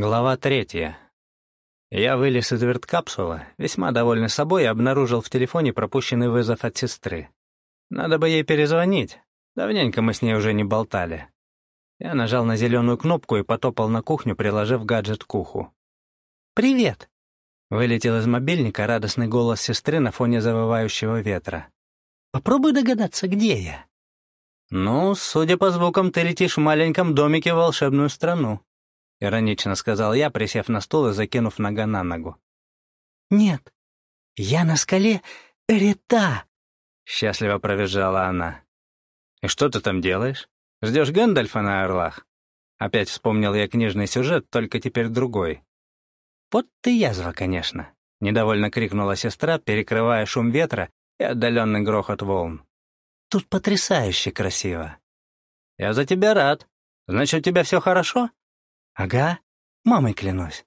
Глава третья. Я вылез из верткапсулы, весьма довольный собой, и обнаружил в телефоне пропущенный вызов от сестры. Надо бы ей перезвонить. Давненько мы с ней уже не болтали. Я нажал на зеленую кнопку и потопал на кухню, приложив гаджет к уху. «Привет!» — вылетел из мобильника радостный голос сестры на фоне завывающего ветра. «Попробуй догадаться, где я». «Ну, судя по звукам, ты летишь в маленьком домике в волшебную страну», — иронично сказал я, присев на стул и закинув нога на ногу. «Нет, я на скале Рита», — счастливо провизжала она. «И что ты там делаешь? Ждешь Гэндальфа на орлах?» Опять вспомнил я книжный сюжет, только теперь другой. «Вот ты язва, конечно», — недовольно крикнула сестра, перекрывая шум ветра и отдаленный грохот волн. «Тут потрясающе красиво». «Я за тебя рад. Значит, у тебя все хорошо?» «Ага, мамой клянусь».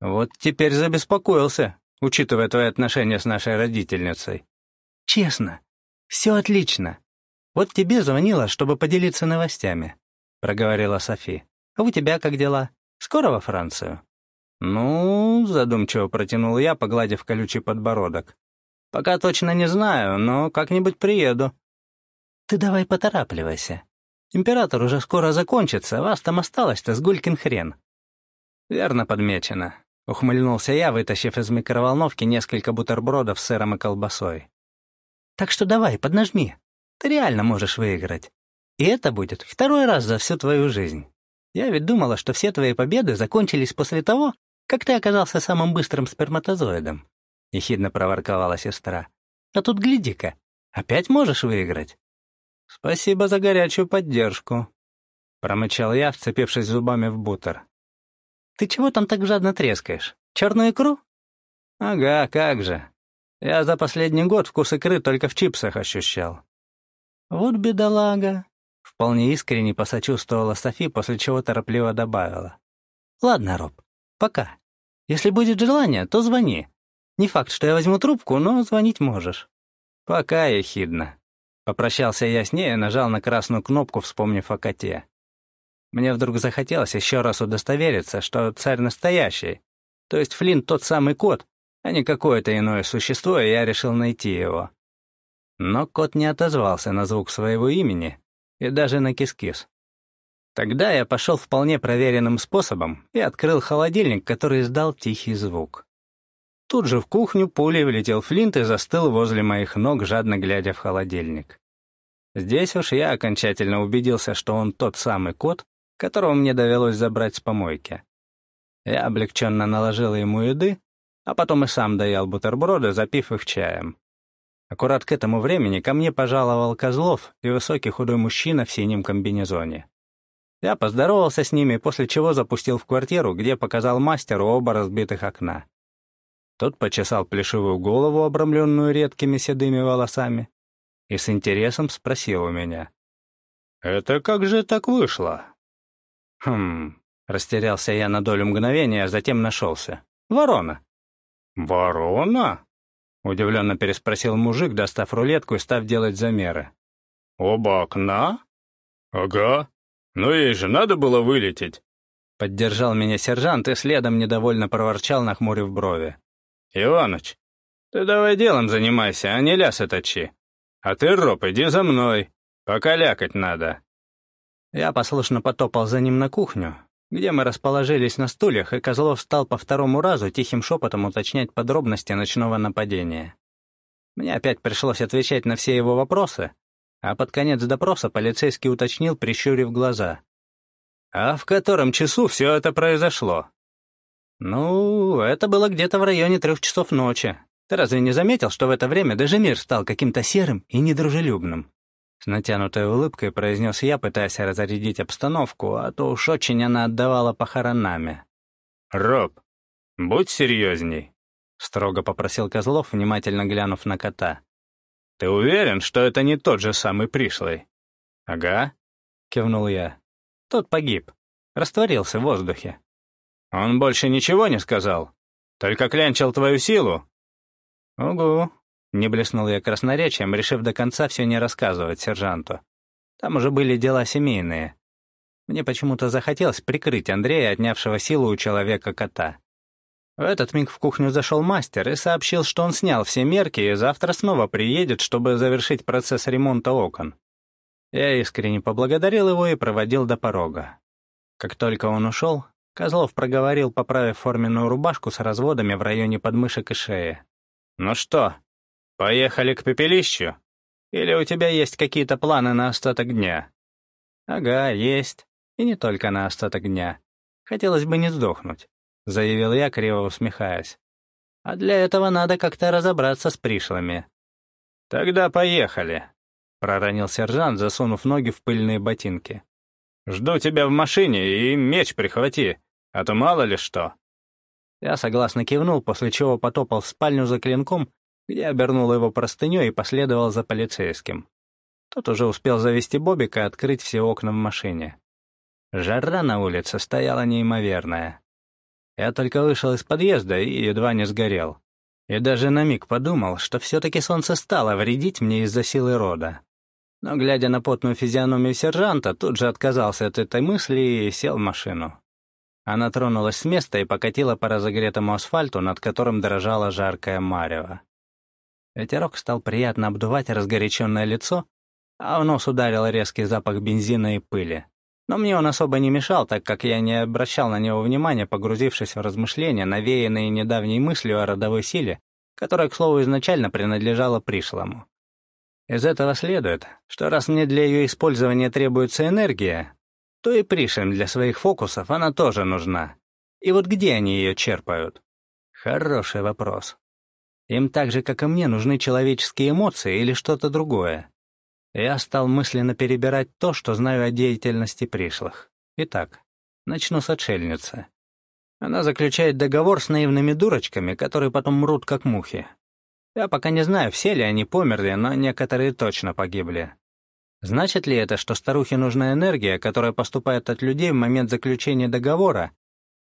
«Вот теперь забеспокоился, учитывая твои отношения с нашей родительницей». «Честно, все отлично. Вот тебе звонила, чтобы поделиться новостями», — проговорила Софи. «А у тебя как дела? Скоро во Францию?» «Ну, задумчиво протянул я, погладив колючий подбородок. «Пока точно не знаю, но как-нибудь приеду». «Ты давай поторапливайся. Император уже скоро закончится, вас там осталось-то с гулькин хрен». «Верно подмечено», — ухмыльнулся я, вытащив из микроволновки несколько бутербродов с сыром и колбасой. «Так что давай, поднажми. Ты реально можешь выиграть. И это будет второй раз за всю твою жизнь. Я ведь думала, что все твои победы закончились после того, как ты оказался самым быстрым сперматозоидом», — ехидно проворковала сестра. «А тут гляди-ка, опять можешь выиграть?» «Спасибо за горячую поддержку», — промычал я, вцепившись зубами в бутер. «Ты чего там так жадно трескаешь? Черную икру?» «Ага, как же. Я за последний год вкус икры только в чипсах ощущал». «Вот бедолага», — вполне искренне посочувствовала Софи, после чего торопливо добавила. «Ладно, Роб, пока. Если будет желание, то звони. Не факт, что я возьму трубку, но звонить можешь». «Пока, ехидно», Попрощался я с ней и нажал на красную кнопку, вспомнив о коте. Мне вдруг захотелось еще раз удостовериться, что царь настоящий. То есть Флинт тот самый кот, а не какое-то иное существо, и я решил найти его. Но кот не отозвался на звук своего имени и даже на кис-кис. Тогда я пошел вполне проверенным способом и открыл холодильник, который издал тихий звук. Тут же в кухню пулей влетел Флинт и застыл возле моих ног, жадно глядя в холодильник. Здесь уж я окончательно убедился, что он тот самый кот, которого мне довелось забрать с помойки. Я облегченно наложил ему еды, а потом и сам доел бутерброды, запив их чаем. Аккурат к этому времени ко мне пожаловал Козлов и высокий худой мужчина в синем комбинезоне. Я поздоровался с ними, после чего запустил в квартиру, где показал мастеру оба разбитых окна. Тот почесал плешивую голову, обрамленную редкими седыми волосами, и с интересом спросил у меня. «Это как же так вышло?» «Хм...» — растерялся я на долю мгновения, а затем нашелся. «Ворона». «Ворона?» — удивленно переспросил мужик, достав рулетку и став делать замеры. «Оба окна?» «Ага. Но ей же надо было вылететь». Поддержал меня сержант и следом недовольно проворчал, нахмурив брови. «Иваныч, ты давай делом занимайся, а не лясы точи. А ты, Роб, иди за мной, пока лякать надо». Я послушно потопал за ним на кухню, где мы расположились на стульях, и Козлов стал по второму разу тихим шепотом уточнять подробности ночного нападения. Мне опять пришлось отвечать на все его вопросы, а под конец допроса полицейский уточнил, прищурив глаза. «А в котором часу все это произошло?» «Ну, это было где-то в районе трех часов ночи. Ты разве не заметил, что в это время даже мир стал каким-то серым и недружелюбным?» С натянутой улыбкой произнес я, пытаясь разрядить обстановку, а то уж очень она отдавала похоронами. «Роб, будь серьезней», — строго попросил Козлов, внимательно глянув на кота. «Ты уверен, что это не тот же самый пришлый?» «Ага», — кивнул я. «Тот погиб, растворился в воздухе». «Он больше ничего не сказал? Только клянчил твою силу?» «Угу», — не блеснул я красноречием, решив до конца все не рассказывать сержанту. Там уже были дела семейные. Мне почему-то захотелось прикрыть Андрея, отнявшего силу у человека-кота. В этот миг в кухню зашел мастер и сообщил, что он снял все мерки и завтра снова приедет, чтобы завершить процесс ремонта окон. Я искренне поблагодарил его и проводил до порога. Как только он ушел, Козлов проговорил, поправив форменную рубашку с разводами в районе подмышек и шеи. «Ну что, поехали к пепелищу? Или у тебя есть какие-то планы на остаток дня?» «Ага, есть. И не только на остаток дня. Хотелось бы не сдохнуть», — заявил я, криво усмехаясь. «А для этого надо как-то разобраться с пришлыми». «Тогда поехали», — проронил сержант, засунув ноги в пыльные ботинки. «Жду тебя в машине и меч прихвати, а то мало ли что». Я согласно кивнул, после чего потопал в спальню за клинком, где обернул его простыней и последовал за полицейским. Тот уже успел завести Бобика и открыть все окна в машине. Жара на улице стояла неимоверная. Я только вышел из подъезда и едва не сгорел. И даже на миг подумал, что все-таки солнце стало вредить мне из-за силы рода. Но, глядя на потную физиономию сержанта, тут же отказался от этой мысли и сел в машину. Она тронулась с места и покатила по разогретому асфальту, над которым дрожала жаркая марево. Ветерок стал приятно обдувать разгоряченное лицо, а в нос ударил резкий запах бензина и пыли. Но мне он особо не мешал, так как я не обращал на него внимания, погрузившись в размышления, навеянные недавней мыслью о родовой силе, которая, к слову, изначально принадлежала пришлому. Из этого следует, что раз мне для ее использования требуется энергия, то и пришлым для своих фокусов она тоже нужна. И вот где они ее черпают? Хороший вопрос. Им так же, как и мне, нужны человеческие эмоции или что-то другое. Я стал мысленно перебирать то, что знаю о деятельности пришлых. Итак, начну с отшельницы. Она заключает договор с наивными дурочками, которые потом мрут как мухи. Я пока не знаю, все ли они померли, но некоторые точно погибли. Значит ли это, что старухе нужна энергия, которая поступает от людей в момент заключения договора,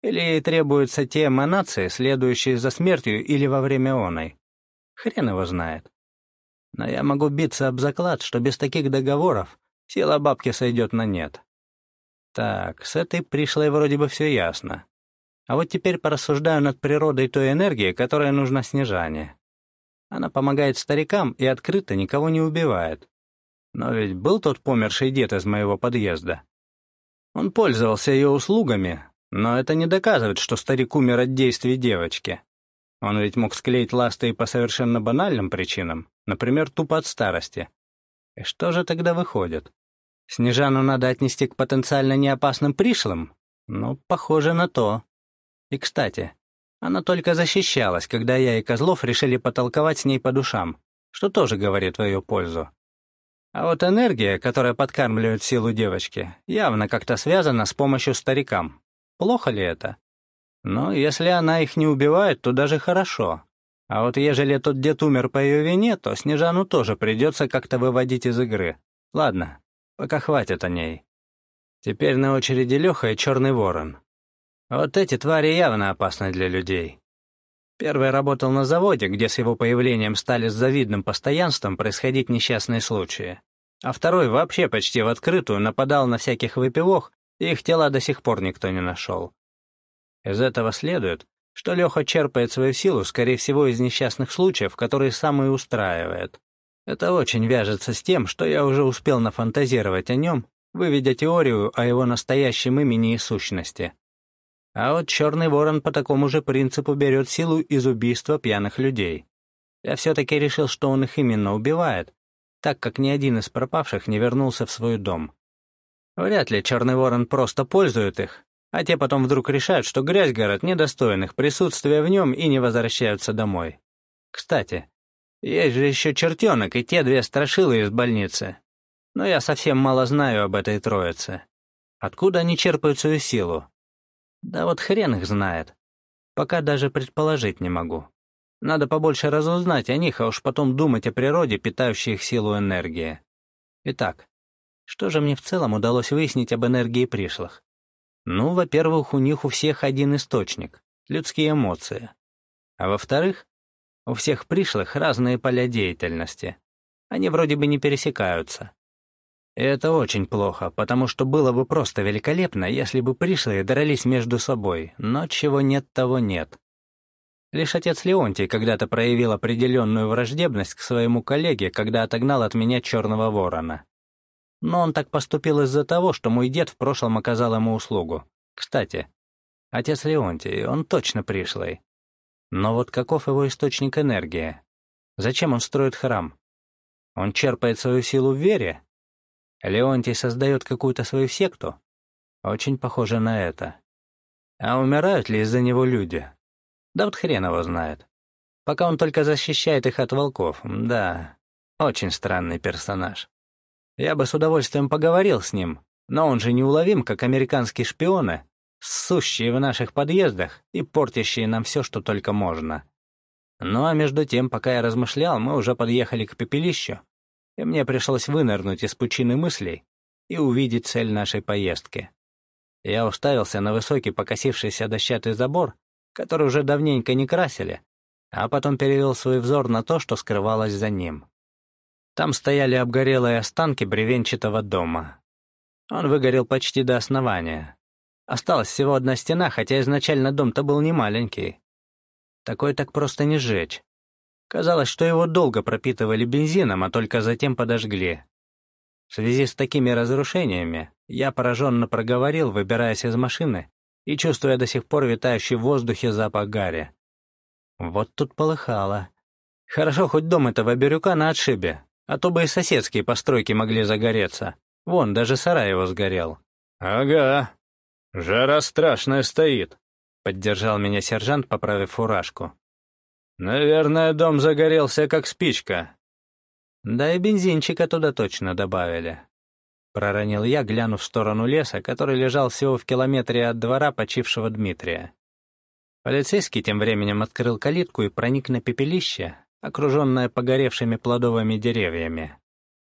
или ей требуются те эманации, следующие за смертью или во время оной? Хрен его знает. Но я могу биться об заклад, что без таких договоров сила бабки сойдет на нет. Так, с этой пришлой вроде бы все ясно. А вот теперь порассуждаю над природой той энергии, которая нужна снижание. Она помогает старикам и открыто никого не убивает. Но ведь был тот померший дед из моего подъезда. Он пользовался ее услугами, но это не доказывает, что старик умер от действий девочки. Он ведь мог склеить ласты и по совершенно банальным причинам, например, тупо от старости. И что же тогда выходит? Снежану надо отнести к потенциально неопасным пришлым? Ну, похоже на то. И, кстати, она только защищалась, когда я и Козлов решили потолковать с ней по душам, что тоже говорит в ее пользу. А вот энергия, которая подкармливает силу девочки, явно как-то связана с помощью старикам. Плохо ли это? Но если она их не убивает, то даже хорошо. А вот ежели тот дед умер по ее вине, то Снежану тоже придется как-то выводить из игры. Ладно, пока хватит о ней. Теперь на очереди Леха и Черный Ворон. Вот эти твари явно опасны для людей. Первый работал на заводе, где с его появлением стали с завидным постоянством происходить несчастные случаи. А второй вообще почти в открытую нападал на всяких выпивох, и их тела до сих пор никто не нашел. Из этого следует, что Леха черпает свою силу, скорее всего, из несчастных случаев, которые сам и устраивает. Это очень вяжется с тем, что я уже успел нафантазировать о нем, выведя теорию о его настоящем имени и сущности. А вот Черный Ворон по такому же принципу берет силу из убийства пьяных людей. Я все-таки решил, что он их именно убивает, так как ни один из пропавших не вернулся в свой дом. Вряд ли Черный Ворон просто пользует их, а те потом вдруг решают, что грязь город недостойных присутствия в нем и не возвращаются домой. Кстати, есть же еще чертенок и те две страшилы из больницы. Но я совсем мало знаю об этой троице. Откуда они черпают свою силу? Да вот хрен их знает. Пока даже предположить не могу. Надо побольше разузнать о них, а уж потом думать о природе, питающей их силу энергии. Итак, что же мне в целом удалось выяснить об энергии пришлых? Ну, во-первых, у них у всех один источник — людские эмоции. А во-вторых, у всех пришлых разные поля деятельности. Они вроде бы не пересекаются. И это очень плохо, потому что было бы просто великолепно, если бы пришлые дрались между собой, но чего нет, того нет. Лишь отец Леонтий когда-то проявил определенную враждебность к своему коллеге, когда отогнал от меня черного ворона. Но он так поступил из-за того, что мой дед в прошлом оказал ему услугу. Кстати, отец Леонтий, он точно пришлый. Но вот каков его источник энергии? Зачем он строит храм? Он черпает свою силу в вере? Леонтий создает какую-то свою секту? Очень похоже на это. А умирают ли из-за него люди? Да вот хрен его знает. Пока он только защищает их от волков, да, очень странный персонаж. Я бы с удовольствием поговорил с ним, но он же неуловим, как американские шпионы, сущие в наших подъездах и портящие нам все, что только можно. Ну а между тем, пока я размышлял, мы уже подъехали к пепелищу, и мне пришлось вынырнуть из пучины мыслей и увидеть цель нашей поездки. Я уставился на высокий покосившийся дощатый забор, который уже давненько не красили, а потом перевел свой взор на то, что скрывалось за ним. Там стояли обгорелые останки бревенчатого дома. Он выгорел почти до основания. Осталась всего одна стена, хотя изначально дом-то был не маленький. Такой так просто не сжечь. Казалось, что его долго пропитывали бензином, а только затем подожгли. В связи с такими разрушениями я пораженно проговорил, выбираясь из машины и чувствуя до сих пор витающий в воздухе запах гари. Вот тут полыхало. Хорошо, хоть дом этого Бирюка на отшибе, а то бы и соседские постройки могли загореться. Вон, даже сарай его сгорел. «Ага, жара страшная стоит», — поддержал меня сержант, поправив фуражку. «Наверное, дом загорелся, как спичка». «Да и бензинчика туда точно добавили», — проронил я, глянув в сторону леса, который лежал всего в километре от двора почившего Дмитрия. Полицейский тем временем открыл калитку и проник на пепелище, окруженное погоревшими плодовыми деревьями.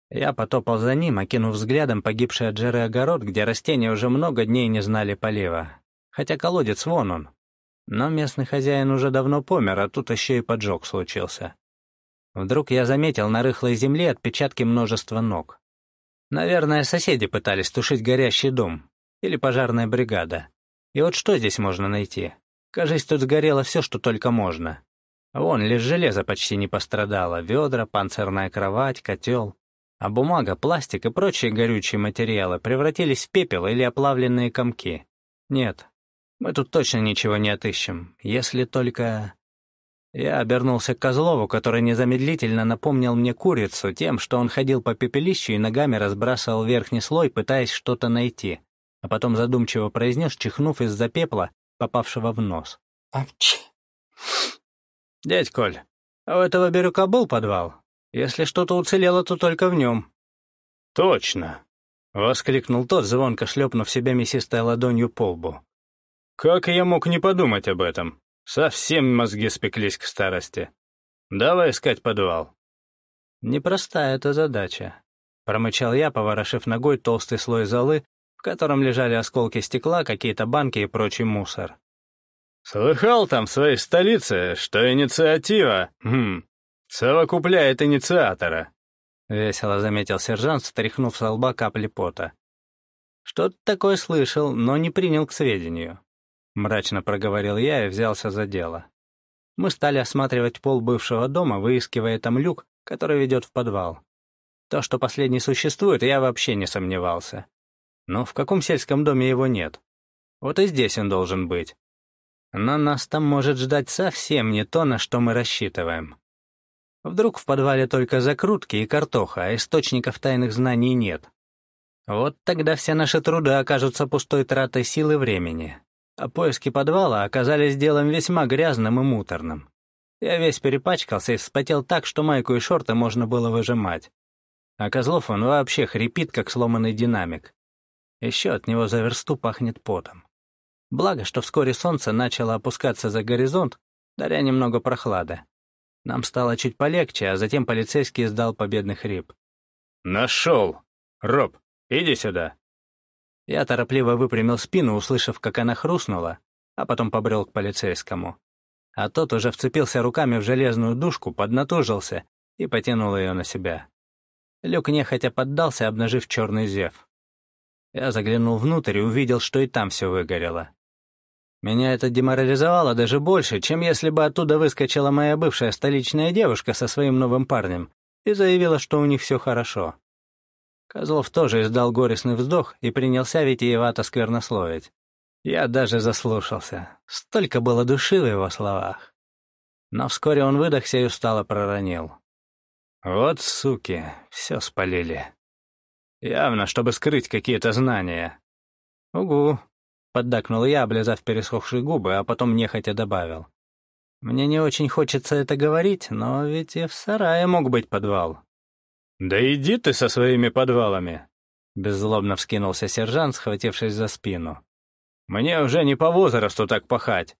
Я потопал за ним, окинув взглядом погибший от жары огород, где растения уже много дней не знали полива. Хотя колодец вон он. Но местный хозяин уже давно помер, а тут еще и поджог случился. Вдруг я заметил на рыхлой земле отпечатки множества ног. Наверное, соседи пытались тушить горящий дом. Или пожарная бригада. И вот что здесь можно найти? Кажись, тут сгорело все, что только можно. Вон, лишь железо почти не пострадало, ведра, панцирная кровать, котел. А бумага, пластик и прочие горючие материалы превратились в пепел или оплавленные комки. Нет, мы тут точно ничего не отыщем, если только... Я обернулся к Козлову, который незамедлительно напомнил мне курицу тем, что он ходил по пепелищу и ногами разбрасывал верхний слой, пытаясь что-то найти, а потом задумчиво произнес, чихнув из-за пепла, попавшего в нос. «Апчи!» «Дядь Коль, а у этого Бирюка был подвал? Если что-то уцелело, то только в нем». «Точно!» — воскликнул тот, звонко шлепнув себя мясистой ладонью по лбу. «Как я мог не подумать об этом? Совсем мозги спеклись к старости. Давай искать подвал». «Непростая эта задача», — промычал я, поворошив ногой толстый слой золы, в котором лежали осколки стекла, какие-то банки и прочий мусор. «Слыхал там в своей столице, что инициатива, хм, совокупляет инициатора», — весело заметил сержант, стряхнув со лба капли пота. «Что-то такое слышал, но не принял к сведению», — мрачно проговорил я и взялся за дело. Мы стали осматривать пол бывшего дома, выискивая там люк, который ведет в подвал. То, что последний существует, я вообще не сомневался. Но в каком сельском доме его нет? Вот и здесь он должен быть. Но нас там может ждать совсем не то, на что мы рассчитываем. Вдруг в подвале только закрутки и картоха, а источников тайных знаний нет. Вот тогда все наши труды окажутся пустой тратой сил и времени. А поиски подвала оказались делом весьма грязным и муторным. Я весь перепачкался и вспотел так, что майку и шорты можно было выжимать. А Козлов он вообще хрипит, как сломанный динамик. Еще от него за версту пахнет потом. Благо, что вскоре солнце начало опускаться за горизонт, даря немного прохлады. Нам стало чуть полегче, а затем полицейский издал победный хрип. «Нашел! Роб, иди сюда!» Я торопливо выпрямил спину, услышав, как она хрустнула, а потом побрел к полицейскому. А тот уже вцепился руками в железную дужку, поднатужился и потянул ее на себя. Люк нехотя поддался, обнажив черный зев. Я заглянул внутрь и увидел, что и там все выгорело. Меня это деморализовало даже больше, чем если бы оттуда выскочила моя бывшая столичная девушка со своим новым парнем и заявила, что у них все хорошо. Козлов тоже издал горестный вздох и принялся витиевато сквернословить. Я даже заслушался. Столько было души в его словах. Но вскоре он выдохся и устало проронил. «Вот суки, все спалили. Явно, чтобы скрыть какие-то знания». «Угу», — поддакнул я, облизав пересохшие губы, а потом нехотя добавил. «Мне не очень хочется это говорить, но ведь и в сарае мог быть подвал». «Да иди ты со своими подвалами!» Беззлобно вскинулся сержант, схватившись за спину. «Мне уже не по возрасту так пахать.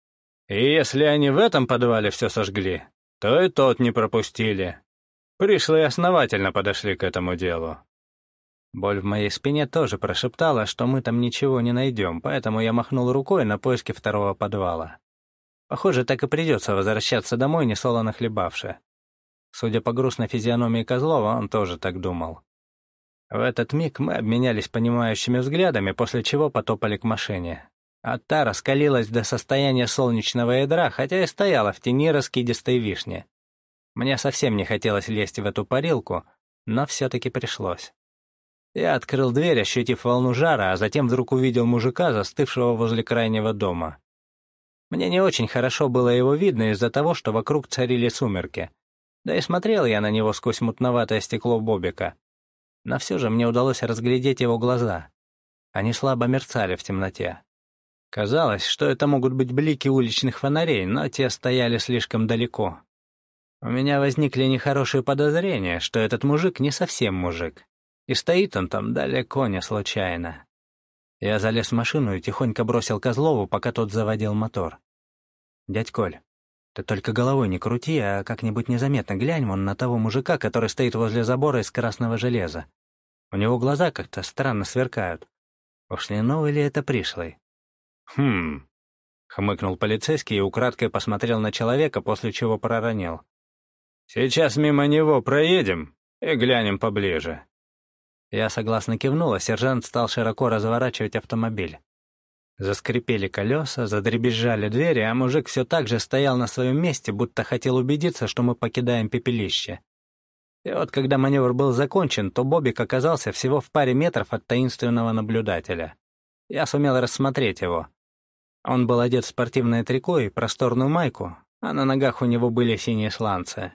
И если они в этом подвале все сожгли, то и тот не пропустили. Пришлые основательно подошли к этому делу. Боль в моей спине тоже прошептала, что мы там ничего не найдем, поэтому я махнул рукой на поиски второго подвала. Похоже, так и придется возвращаться домой, несолоно хлебавши. Судя по грустной физиономии Козлова, он тоже так думал. В этот миг мы обменялись понимающими взглядами, после чего потопали к машине. А та раскалилась до состояния солнечного ядра, хотя и стояла в тени раскидистой вишни. Мне совсем не хотелось лезть в эту парилку, но все-таки пришлось. Я открыл дверь, ощутив волну жара, а затем вдруг увидел мужика, застывшего возле крайнего дома. Мне не очень хорошо было его видно из-за того, что вокруг царили сумерки. Да и смотрел я на него сквозь мутноватое стекло Бобика. Но все же мне удалось разглядеть его глаза. Они слабо мерцали в темноте. Казалось, что это могут быть блики уличных фонарей, но те стояли слишком далеко. У меня возникли нехорошие подозрения, что этот мужик не совсем мужик. И стоит он там далеко не случайно. Я залез в машину и тихонько бросил Козлову, пока тот заводил мотор. «Дядь Коль, ты только головой не крути, а как-нибудь незаметно глянь вон на того мужика, который стоит возле забора из красного железа. У него глаза как-то странно сверкают. Уж не новый ли это пришлый?» «Хм...» — хмыкнул полицейский и украдкой посмотрел на человека, после чего проронил. «Сейчас мимо него проедем и глянем поближе». Я согласно кивнула, сержант стал широко разворачивать автомобиль. Заскрипели колеса, задребезжали двери, а мужик все так же стоял на своем месте, будто хотел убедиться, что мы покидаем пепелище. И вот когда маневр был закончен, то Бобик оказался всего в паре метров от таинственного наблюдателя. Я сумел рассмотреть его. Он был одет в спортивное трико и просторную майку, а на ногах у него были синие сланцы.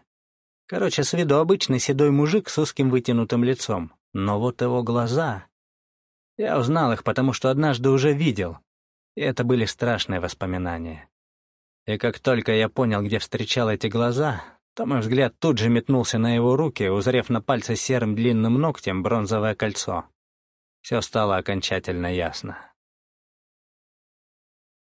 Короче, с виду обычный седой мужик с узким вытянутым лицом. Но вот его глаза... Я узнал их, потому что однажды уже видел. И это были страшные воспоминания. И как только я понял, где встречал эти глаза, то мой взгляд тут же метнулся на его руки, узрев на пальце серым длинным ногтем бронзовое кольцо. Все стало окончательно ясно.